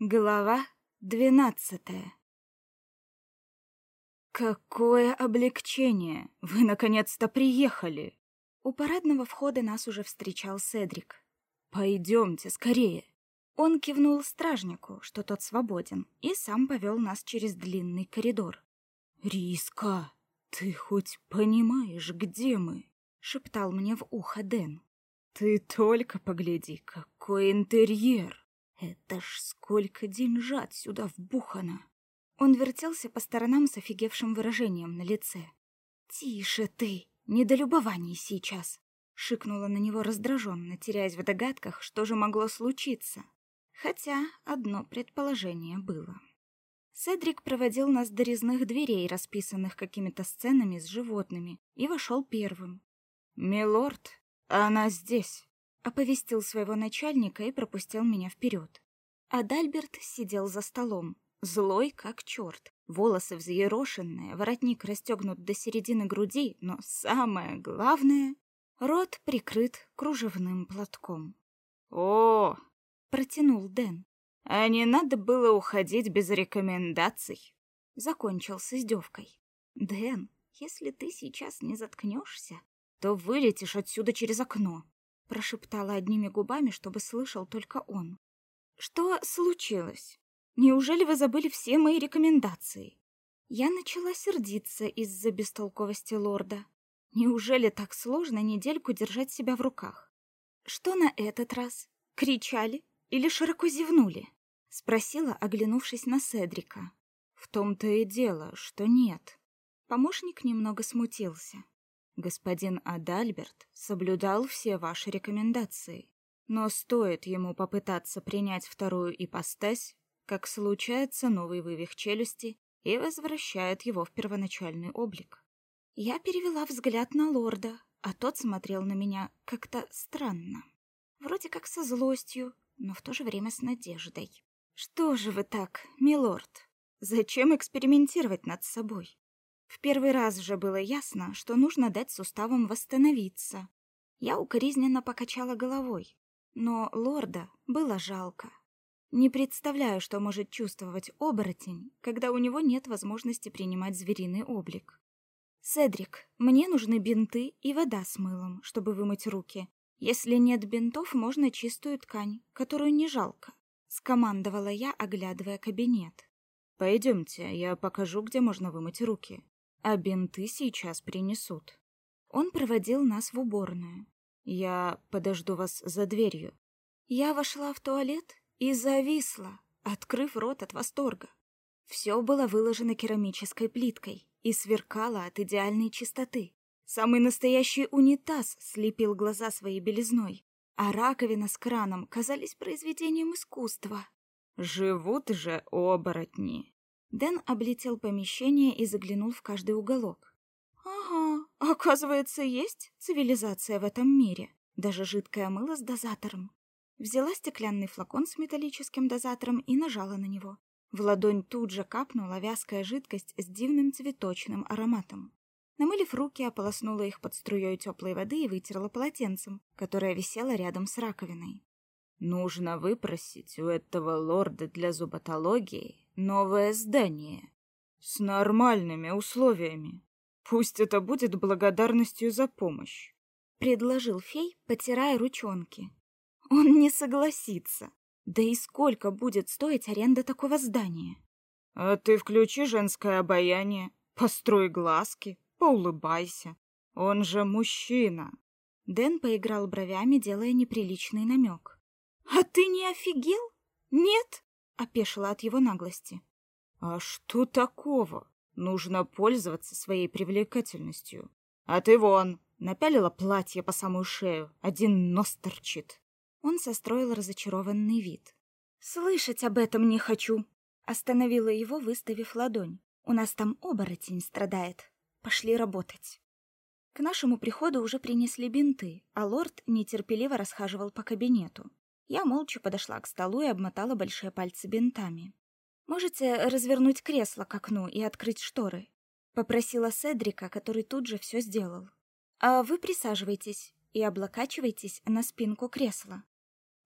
Глава двенадцатая Какое облегчение! Вы наконец-то приехали! У парадного входа нас уже встречал Седрик. Пойдемте скорее. Он кивнул стражнику, что тот свободен, и сам повел нас через длинный коридор. Риска, ты хоть понимаешь, где мы? шептал мне в ухо Дэн. Ты только погляди, какой интерьер! Это ж сколько деньжат сюда вбухано. Он вертелся по сторонам с офигевшим выражением на лице. Тише ты, недолюбование сейчас, шикнула на него раздраженно, теряясь в догадках, что же могло случиться. Хотя одно предположение было. Седрик проводил нас до резных дверей, расписанных какими-то сценами с животными, и вошел первым. «Милорд, она здесь!» Оповестил своего начальника и пропустил меня вперед. Адальберт сидел за столом, злой как черт, волосы взъерошенные, воротник расстегнут до середины груди, но самое главное — рот прикрыт кружевным платком. «О!» — протянул Дэн. «А не надо было уходить без рекомендаций!» Закончил с издевкой. «Дэн, если ты сейчас не заткнешься, то вылетишь отсюда через окно!» Прошептала одними губами, чтобы слышал только он. Что случилось? Неужели вы забыли все мои рекомендации? Я начала сердиться из-за бестолковости лорда. Неужели так сложно недельку держать себя в руках? Что на этот раз? Кричали или широко зевнули? спросила, оглянувшись на Седрика. В том-то и дело, что нет. Помощник немного смутился. Господин Адальберт соблюдал все ваши рекомендации, но стоит ему попытаться принять вторую ипостась, как случается новый вывих челюсти и возвращает его в первоначальный облик. Я перевела взгляд на лорда, а тот смотрел на меня как-то странно. Вроде как со злостью, но в то же время с надеждой. Что же вы так, милорд? Зачем экспериментировать над собой? В первый раз же было ясно, что нужно дать суставам восстановиться. Я укоризненно покачала головой, но лорда было жалко. Не представляю, что может чувствовать оборотень, когда у него нет возможности принимать звериный облик. Седрик, мне нужны бинты и вода с мылом, чтобы вымыть руки. Если нет бинтов, можно чистую ткань, которую не жалко, скомандовала я, оглядывая кабинет. Пойдемте, я покажу, где можно вымыть руки а бинты сейчас принесут. Он проводил нас в уборную. Я подожду вас за дверью. Я вошла в туалет и зависла, открыв рот от восторга. Все было выложено керамической плиткой и сверкало от идеальной чистоты. Самый настоящий унитаз слепил глаза своей белизной, а раковина с краном казались произведением искусства. Живут же оборотни, Дэн облетел помещение и заглянул в каждый уголок. Ага, оказывается, есть цивилизация в этом мире. Даже жидкое мыло с дозатором. Взяла стеклянный флакон с металлическим дозатором и нажала на него. В ладонь тут же капнула вязкая жидкость с дивным цветочным ароматом. Намылив руки, ополоснула их под струей теплой воды и вытерла полотенцем, которое висело рядом с раковиной. Нужно выпросить у этого лорда для зуботологии новое здание с нормальными условиями. Пусть это будет благодарностью за помощь, предложил фей, потирая ручонки. Он не согласится. Да и сколько будет стоить аренда такого здания? А ты включи женское обаяние, построй глазки, поулыбайся. Он же мужчина. Дэн поиграл бровями, делая неприличный намек. «А ты не офигел? Нет?» — опешила от его наглости. «А что такого? Нужно пользоваться своей привлекательностью. А ты вон, напялила платье по самую шею, один нос торчит». Он состроил разочарованный вид. «Слышать об этом не хочу!» Остановила его, выставив ладонь. «У нас там оборотень страдает. Пошли работать». К нашему приходу уже принесли бинты, а лорд нетерпеливо расхаживал по кабинету. Я молча подошла к столу и обмотала большие пальцы бинтами. «Можете развернуть кресло к окну и открыть шторы?» — попросила Седрика, который тут же все сделал. «А вы присаживайтесь и облокачивайтесь на спинку кресла».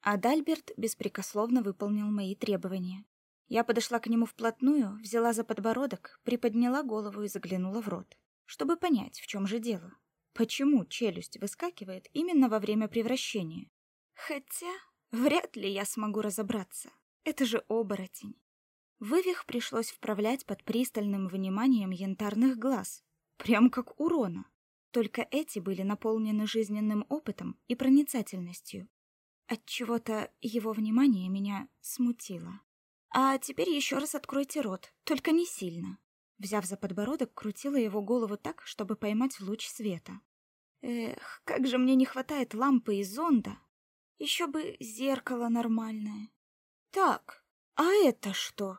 Адальберт беспрекословно выполнил мои требования. Я подошла к нему вплотную, взяла за подбородок, приподняла голову и заглянула в рот, чтобы понять, в чем же дело. Почему челюсть выскакивает именно во время превращения? Хотя вряд ли я смогу разобраться. Это же оборотень. Вывих пришлось вправлять под пристальным вниманием янтарных глаз, прям как урона. Только эти были наполнены жизненным опытом и проницательностью. От чего-то его внимание меня смутило. А теперь еще раз откройте рот, только не сильно. Взяв за подбородок, крутила его голову так, чтобы поймать луч света. Эх, как же мне не хватает лампы и зонда. Еще бы зеркало нормальное. Так, а это что?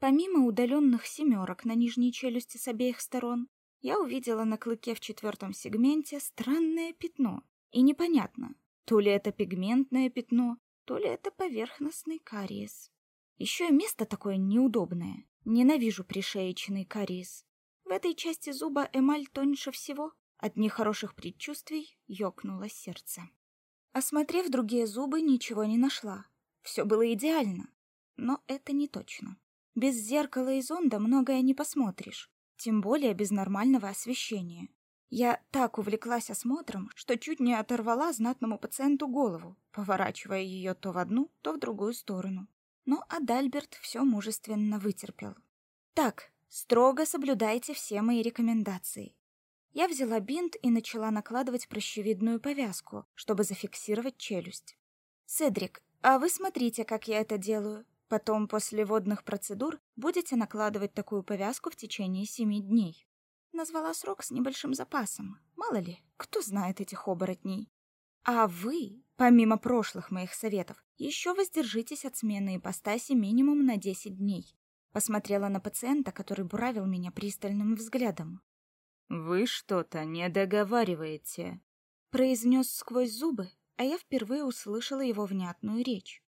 Помимо удаленных семерок на нижней челюсти с обеих сторон, я увидела на клыке в четвертом сегменте странное пятно. И непонятно, то ли это пигментное пятно, то ли это поверхностный кариес. Еще и место такое неудобное. Ненавижу пришеечный кариес. В этой части зуба эмаль тоньше всего. От нехороших предчувствий ёкнуло сердце. Осмотрев другие зубы, ничего не нашла. Все было идеально. Но это не точно. Без зеркала и зонда многое не посмотришь, тем более без нормального освещения. Я так увлеклась осмотром, что чуть не оторвала знатному пациенту голову, поворачивая ее то в одну, то в другую сторону но Адальберт все мужественно вытерпел. Так, строго соблюдайте все мои рекомендации. Я взяла бинт и начала накладывать прощевидную повязку, чтобы зафиксировать челюсть. Седрик, а вы смотрите, как я это делаю. Потом, после водных процедур, будете накладывать такую повязку в течение семи дней. Назвала срок с небольшим запасом. Мало ли, кто знает этих оборотней. А вы, помимо прошлых моих советов, еще воздержитесь от смены ипостаси минимум на 10 дней. Посмотрела на пациента, который буравил меня пристальным взглядом. Вы что-то не договариваете, произнес сквозь зубы, а я впервые услышала его внятную речь.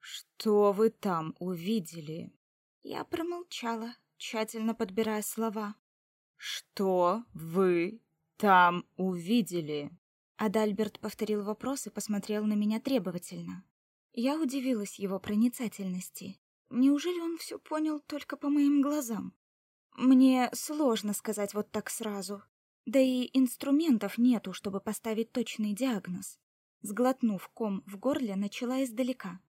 Что вы там увидели? Я промолчала, тщательно подбирая слова. Что вы там увидели? Адальберт повторил вопрос и посмотрел на меня требовательно. Я удивилась его проницательности. Неужели он все понял только по моим глазам? Мне сложно сказать вот так сразу. Да и инструментов нету, чтобы поставить точный диагноз. Сглотнув ком в горле, начала издалека.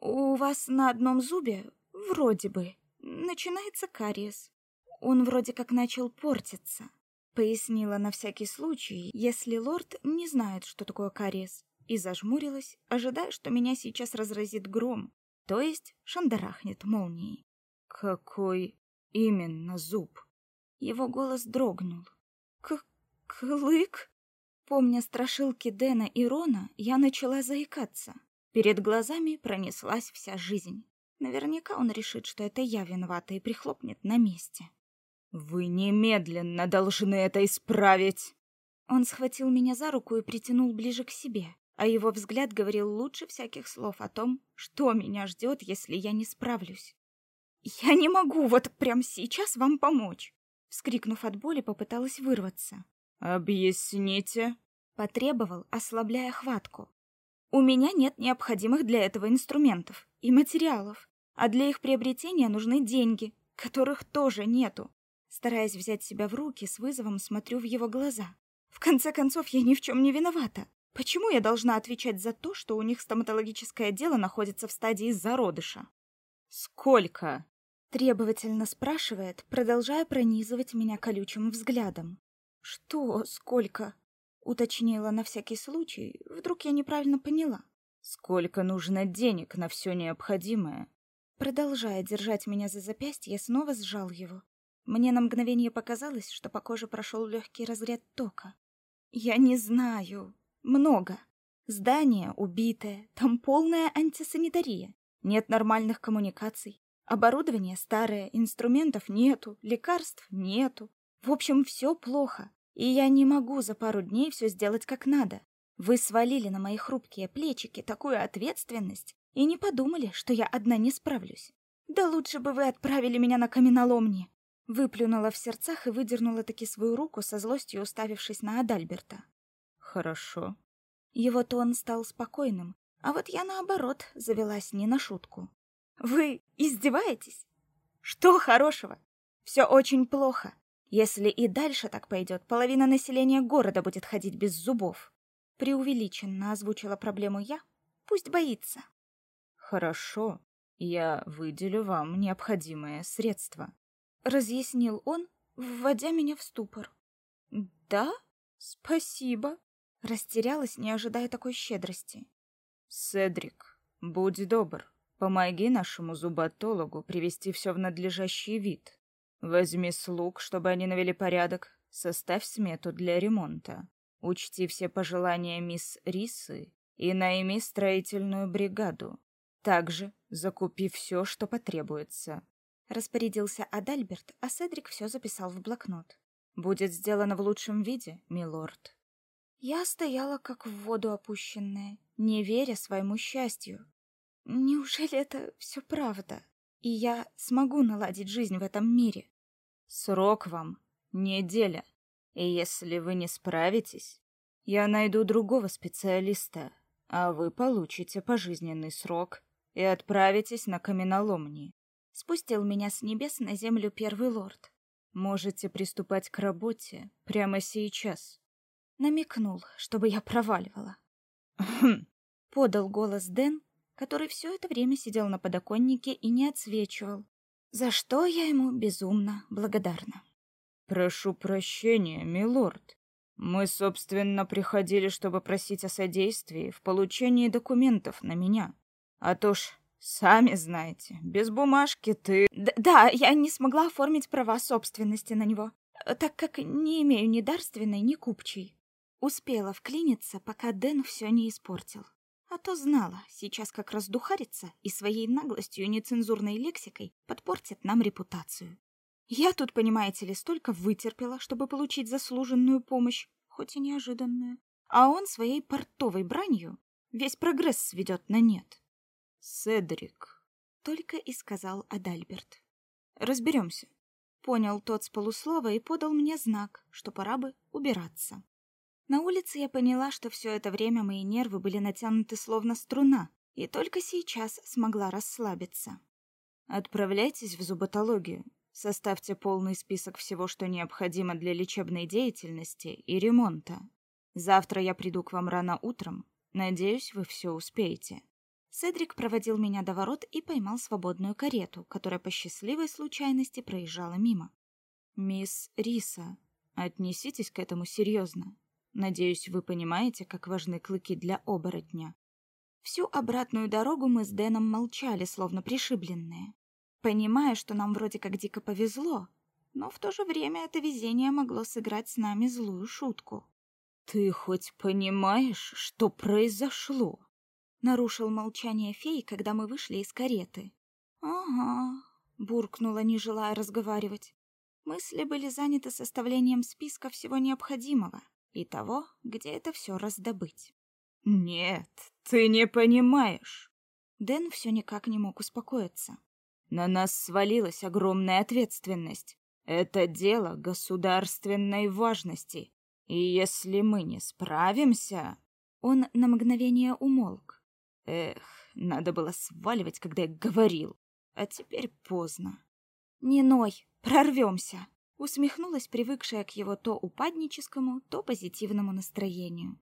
У вас на одном зубе, вроде бы, начинается кариес. Он вроде как начал портиться. Пояснила на всякий случай, если лорд не знает, что такое кариес, и зажмурилась, ожидая, что меня сейчас разразит гром, то есть шандарахнет молнией. Какой именно зуб? Его голос дрогнул. К клык? Помня страшилки Дэна и Рона, я начала заикаться. Перед глазами пронеслась вся жизнь. Наверняка он решит, что это я виновата и прихлопнет на месте. Вы немедленно должны это исправить. Он схватил меня за руку и притянул ближе к себе, а его взгляд говорил лучше всяких слов о том, что меня ждет, если я не справлюсь. Я не могу вот прямо сейчас вам помочь, вскрикнув от боли, попыталась вырваться. Объясните, потребовал, ослабляя хватку. У меня нет необходимых для этого инструментов и материалов, а для их приобретения нужны деньги, которых тоже нету. Стараясь взять себя в руки, с вызовом смотрю в его глаза. В конце концов, я ни в чем не виновата. Почему я должна отвечать за то, что у них стоматологическое дело находится в стадии зародыша? Сколько? Требовательно спрашивает, продолжая пронизывать меня колючим взглядом. Что, сколько? уточнила на всякий случай, вдруг я неправильно поняла. Сколько нужно денег на все необходимое? Продолжая держать меня за запястье, снова сжал его. Мне на мгновение показалось, что по коже прошел легкий разряд тока. Я не знаю. Много. Здание убитое, там полная антисанитария. Нет нормальных коммуникаций. Оборудование старое, инструментов нету, лекарств нету. В общем, все плохо. И я не могу за пару дней все сделать как надо. Вы свалили на мои хрупкие плечики такую ответственность и не подумали, что я одна не справлюсь. Да лучше бы вы отправили меня на каменоломни. Выплюнула в сердцах и выдернула таки свою руку со злостью, уставившись на Адальберта. Хорошо. Его тон стал спокойным, А вот я, наоборот, завелась не на шутку. «Вы издеваетесь? Что хорошего? Все очень плохо. Если и дальше так пойдет, половина населения города будет ходить без зубов. Преувеличенно озвучила проблему я. Пусть боится. Хорошо, я выделю вам необходимое средство. Разъяснил он, вводя меня в ступор. Да? Спасибо. Растерялась, не ожидая такой щедрости. Седрик, будь добр, помоги нашему зуботологу привести все в надлежащий вид. Возьми слуг, чтобы они навели порядок, составь смету для ремонта. Учти все пожелания мисс Рисы и найми строительную бригаду. Также закупи все, что потребуется. Распорядился Адальберт, а Седрик все записал в блокнот. Будет сделано в лучшем виде, милорд. Я стояла как в воду опущенная, не веря своему счастью. Неужели это все правда? и я смогу наладить жизнь в этом мире. Срок вам неделя. И если вы не справитесь, я найду другого специалиста, а вы получите пожизненный срок и отправитесь на каменоломни. Спустил меня с небес на землю первый лорд. Можете приступать к работе прямо сейчас. Намекнул, чтобы я проваливала. Подал голос Дэн, который все это время сидел на подоконнике и не отсвечивал, за что я ему безумно благодарна. Прошу прощения, милорд. Мы, собственно, приходили, чтобы просить о содействии в получении документов на меня. А то ж, сами знаете, без бумажки ты... Д да, я не смогла оформить права собственности на него, так как не имею ни дарственной, ни купчей. Успела вклиниться, пока Дэн все не испортил. А то знала, сейчас как раз духарится и своей наглостью и нецензурной лексикой подпортит нам репутацию. Я тут, понимаете ли, столько вытерпела, чтобы получить заслуженную помощь, хоть и неожиданную. А он своей портовой бранью весь прогресс сведет на нет. Седрик, только и сказал Адальберт. Разберемся. Понял тот с полуслова и подал мне знак, что пора бы убираться. На улице я поняла, что все это время мои нервы были натянуты словно струна, и только сейчас смогла расслабиться. Отправляйтесь в зуботологию. Составьте полный список всего, что необходимо для лечебной деятельности и ремонта. Завтра я приду к вам рано утром. Надеюсь, вы все успеете. Седрик проводил меня до ворот и поймал свободную карету, которая по счастливой случайности проезжала мимо. Мисс Риса, отнеситесь к этому серьезно. Надеюсь, вы понимаете, как важны клыки для оборотня. Всю обратную дорогу мы с Дэном молчали, словно пришибленные, понимая, что нам вроде как дико повезло, но в то же время это везение могло сыграть с нами злую шутку. Ты хоть понимаешь, что произошло? Нарушил молчание фей, когда мы вышли из кареты. Ага, буркнула, не желая разговаривать. Мысли были заняты составлением списка всего необходимого и того, где это все раздобыть. Нет, ты не понимаешь. Дэн все никак не мог успокоиться. На нас свалилась огромная ответственность. Это дело государственной важности. И если мы не справимся... Он на мгновение умолк. Эх, надо было сваливать, когда я говорил. А теперь поздно. Не ной, прорвемся усмехнулась привыкшая к его то упадническому, то позитивному настроению.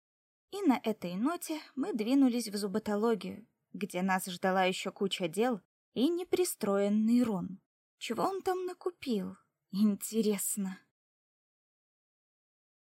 И на этой ноте мы двинулись в зуботологию, где нас ждала еще куча дел и непристроенный Рон. Чего он там накупил? Интересно.